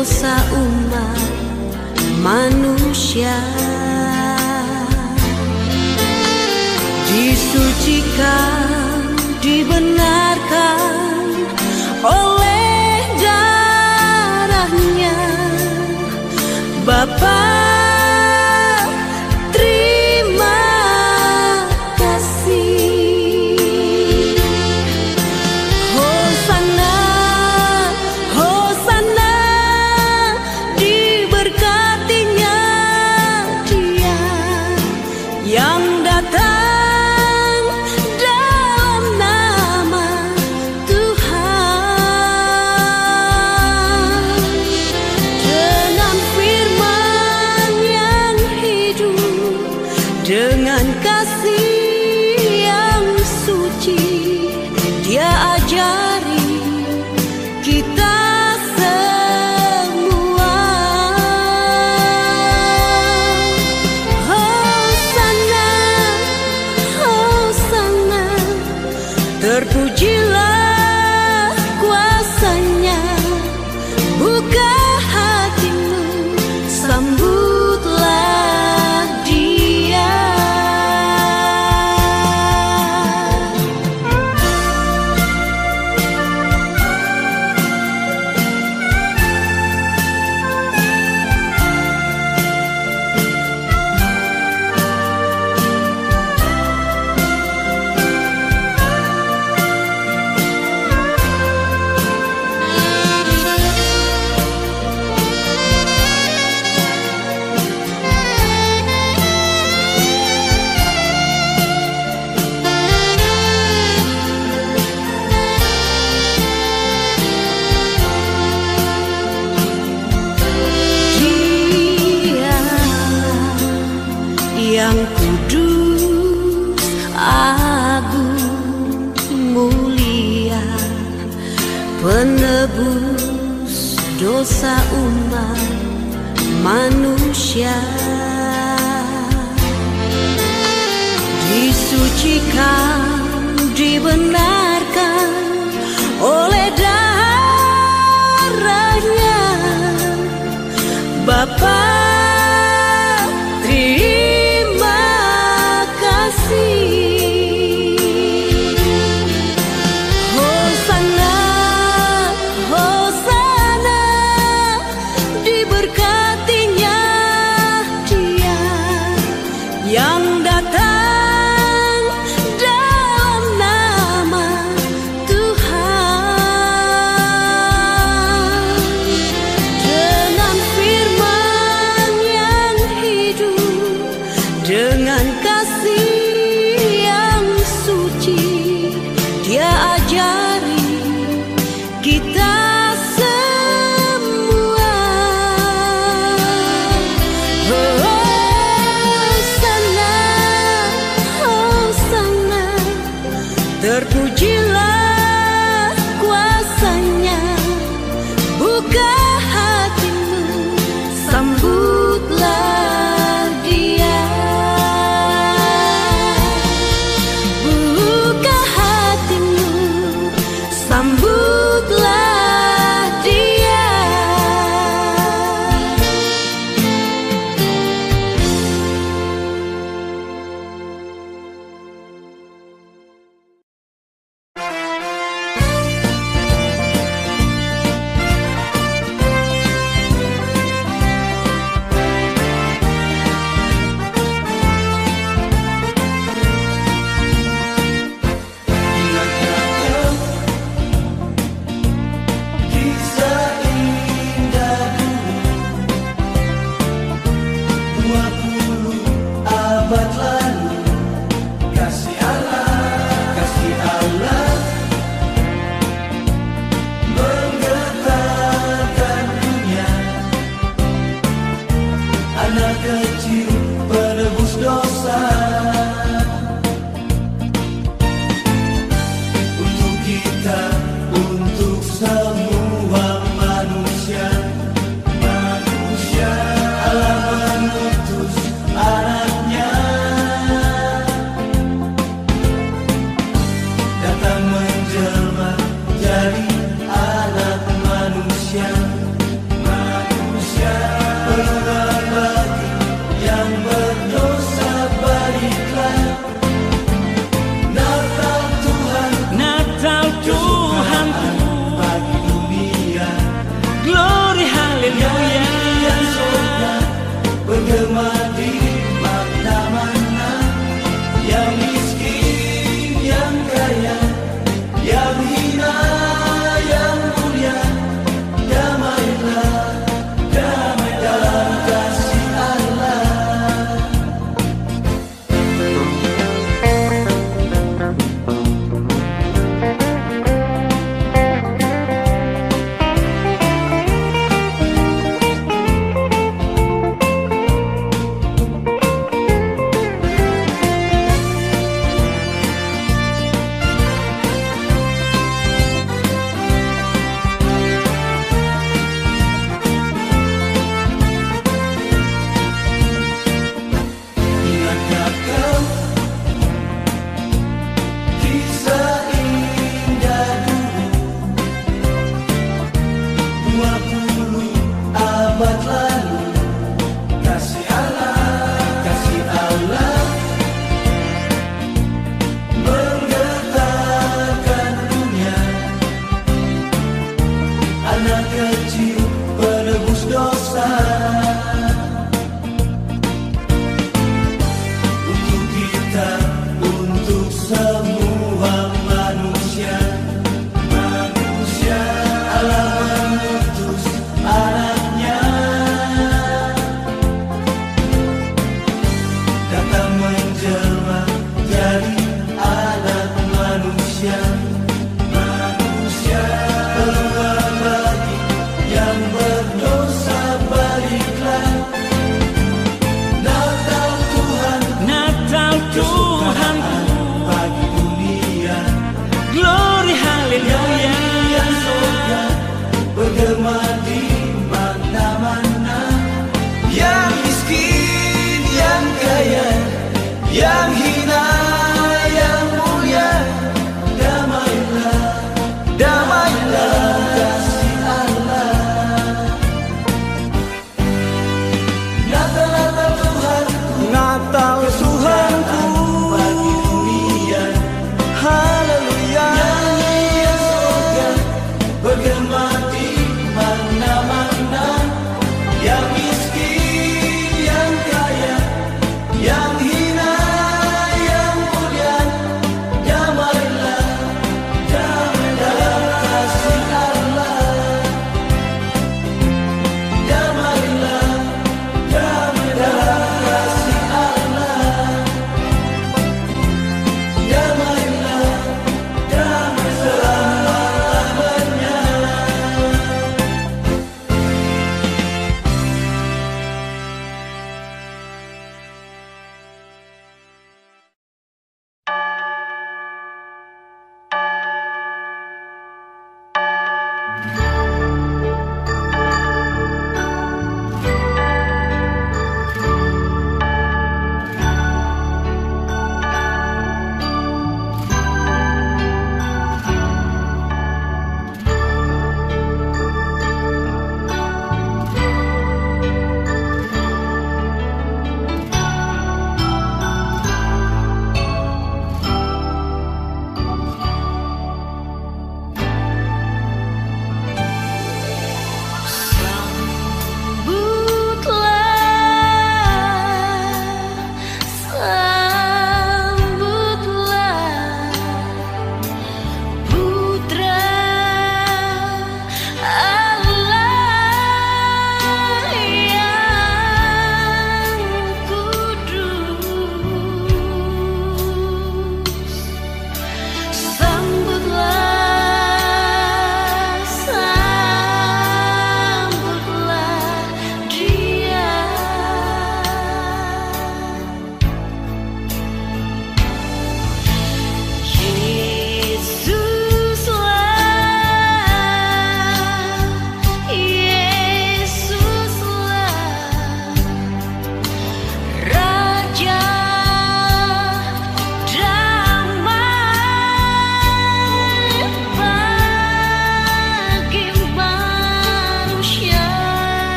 dosa umat manusia. Disucikan dibenarkan oleh darahnya Bapa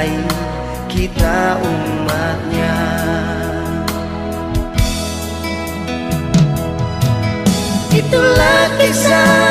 menyertai kita umatnya. Itulah kisah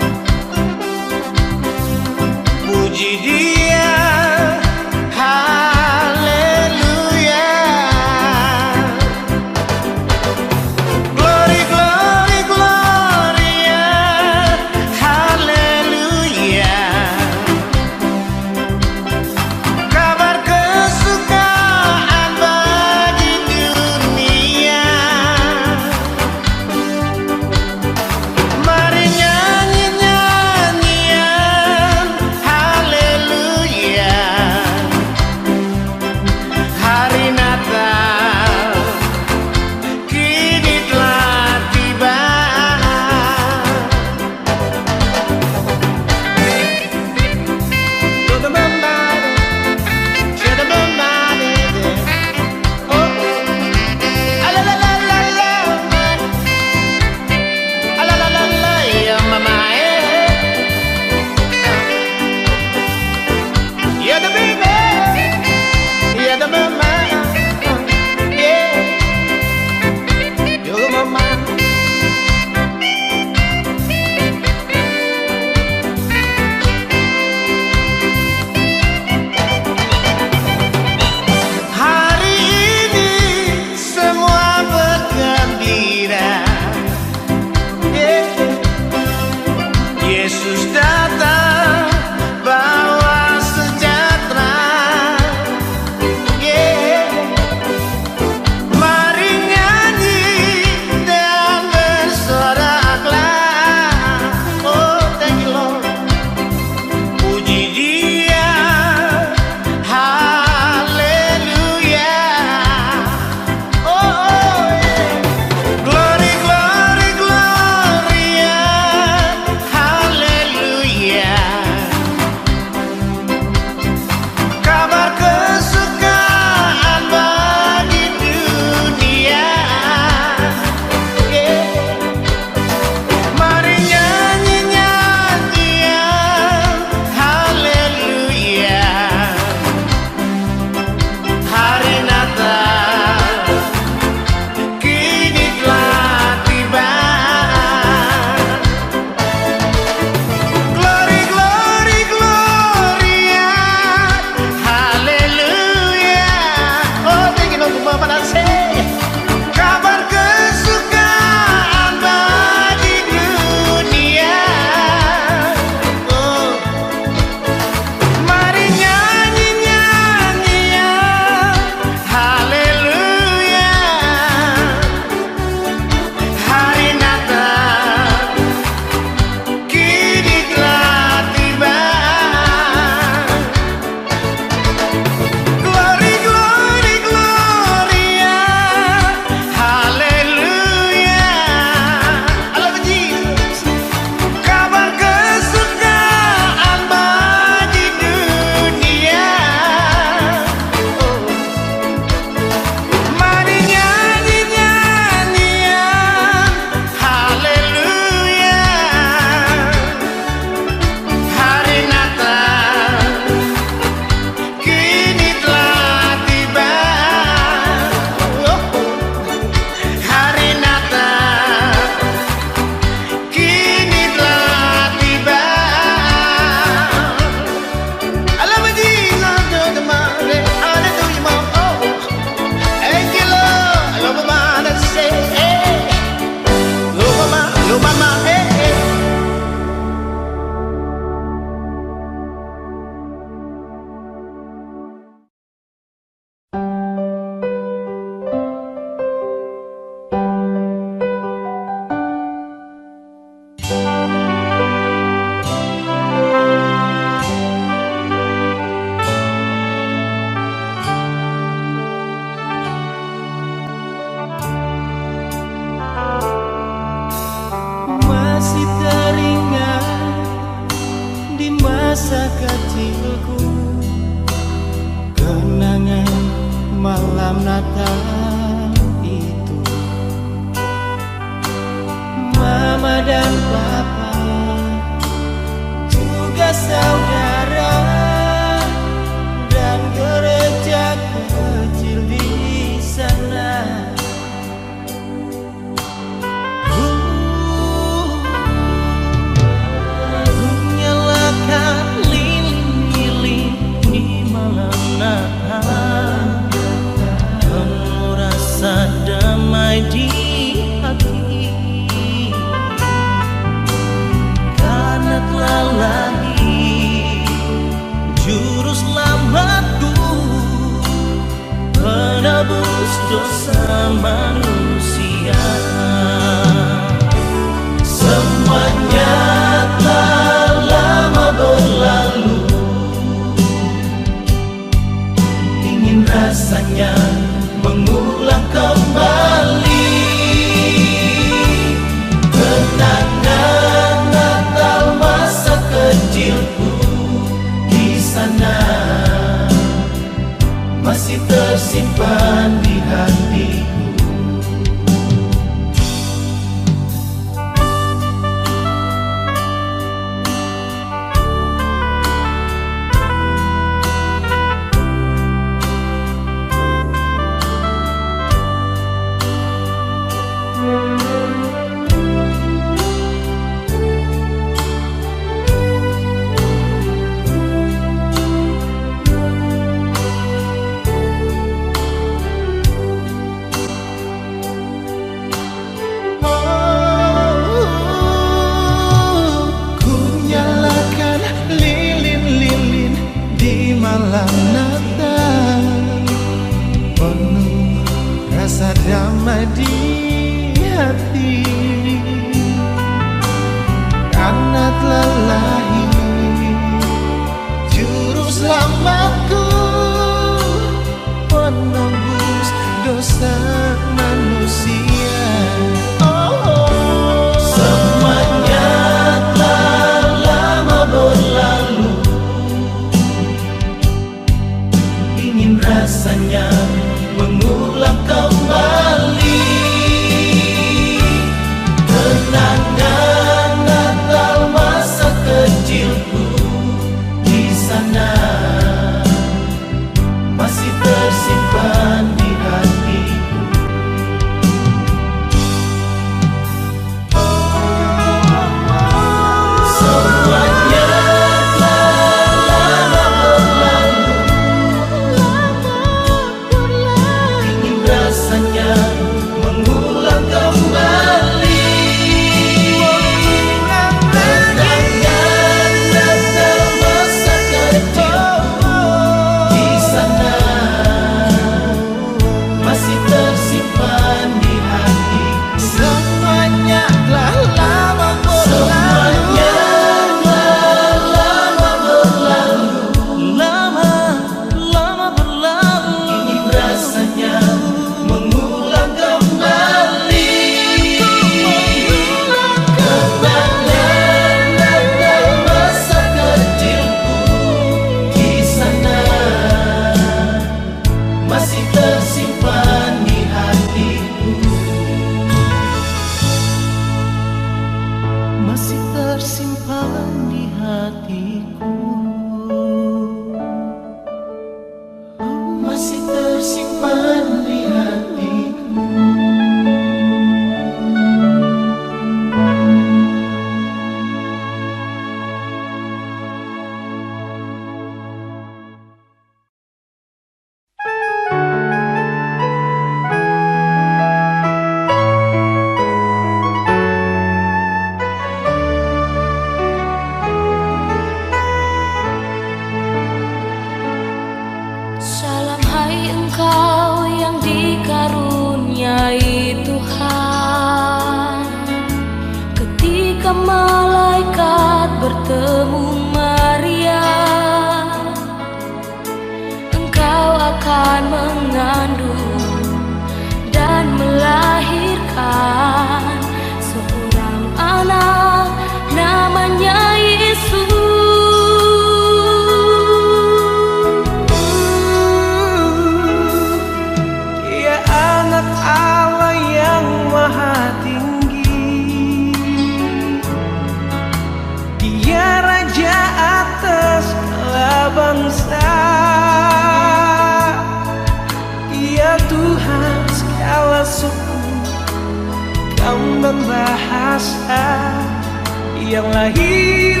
Yang lahir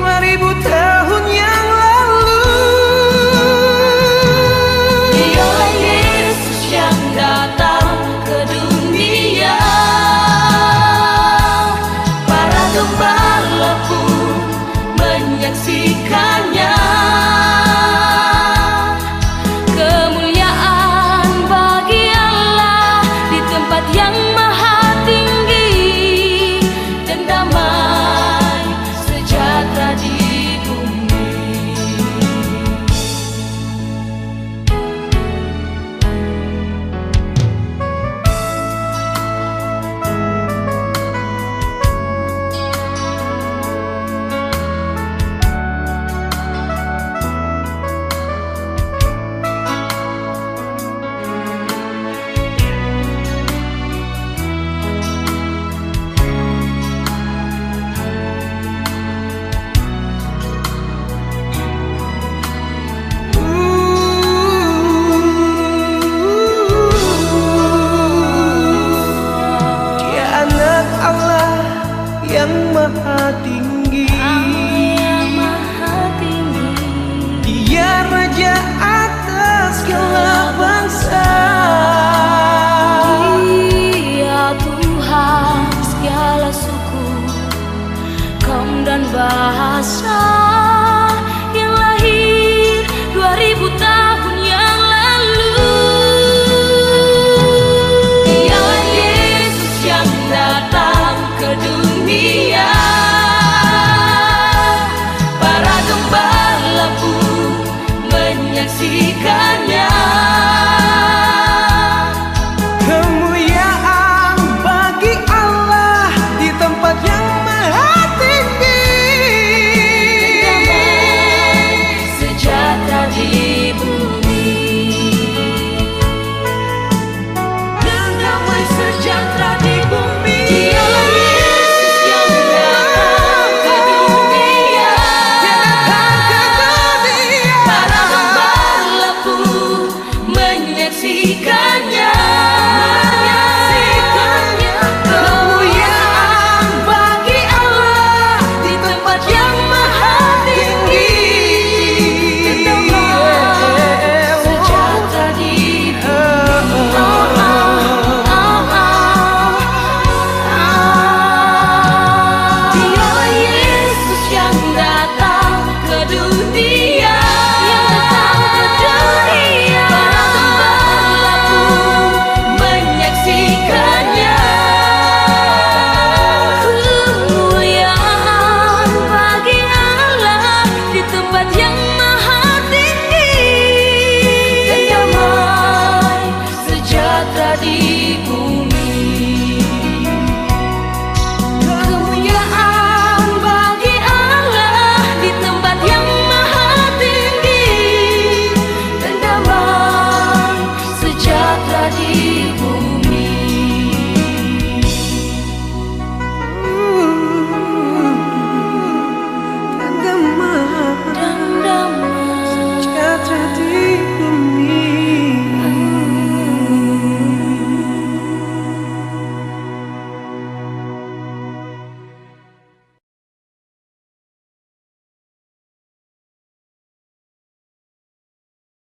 2000 tahun